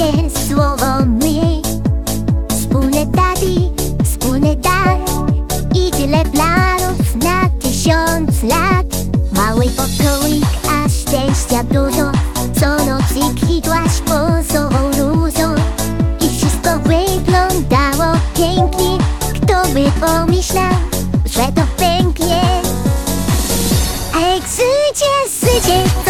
Wielkie słowo my Wspólne tak daty, wspólne tak. I tyle planów na tysiąc lat. Mały pokoik, a szczęścia dużo. Co nocy kwitłaś pozową różą I wszystko wyglądało pięknie. Kto by pomyślał, że to pęknie? A jak Ej, życie, życie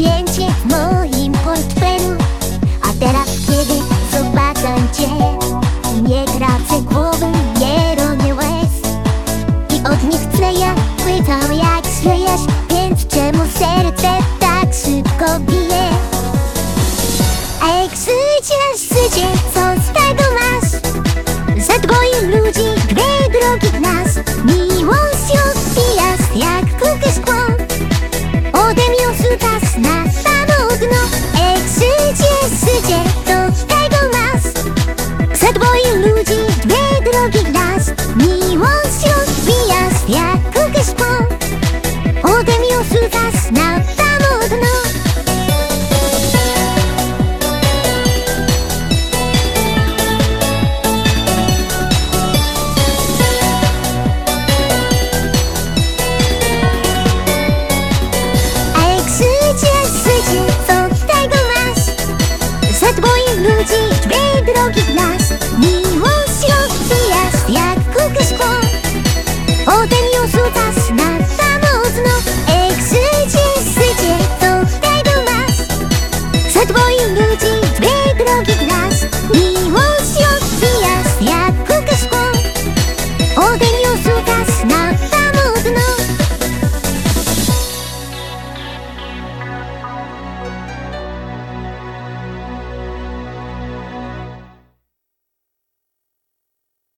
zdjęcie w 難しなったものの Drogi dla